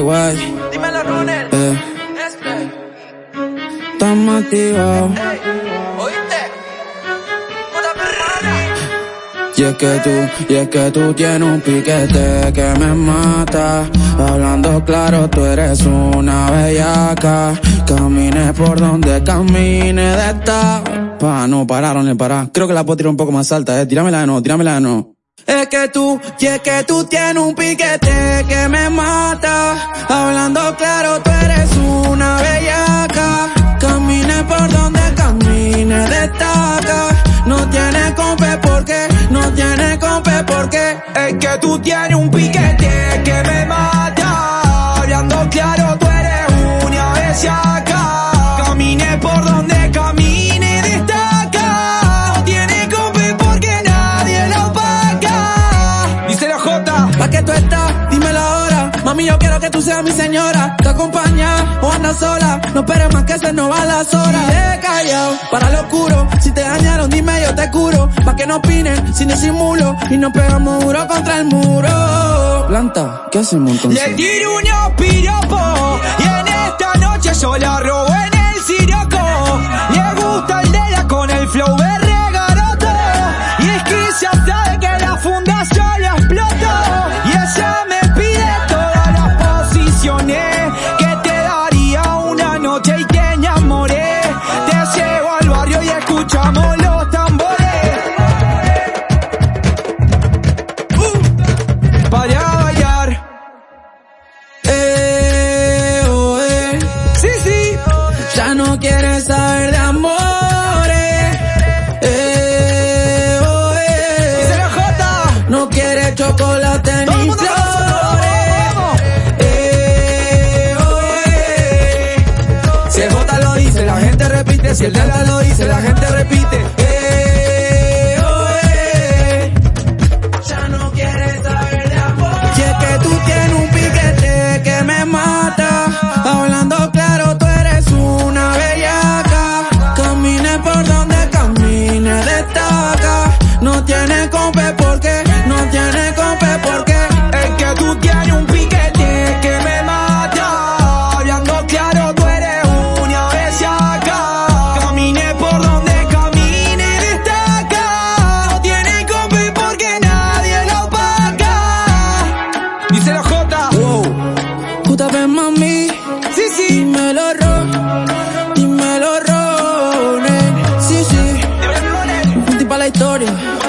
guay, guay. Dímelo, Runner. Eh, Este. Y es que tú, y es que tú tienes un piquete que me mata. Hablando claro, tú eres una bellaca. Camine por donde camine de esta. Pa, no pararon ni parar. Creo que la puedo tirar un poco más alta, eh. Tíramela de nuevo, tíramela de nuevo. Es que tú, y es que tú tienes un piquete que me mata. Hablando claro, tú eres una bellaca. Camine por donde camine, destaca. No tiene compe porque, no tiene compe porque. Es que tú tienes un piquete que me mata. J. ¿Pa' que tú estás? Dímelo ahora. Mami, yo quiero que tú seas mi señora. Te acompaña o andas sola. No esperes más que se nos van las horas. He callado para lo oscuro. Si te dañaron, dime yo te curo. Pa' que no opinen sin disimulo. Y nos pegamos duro contra el muro. Planta, ¿qué hacemos entonces? Le tiro piropos Si el Delta lo dice, la gente repite. escritorio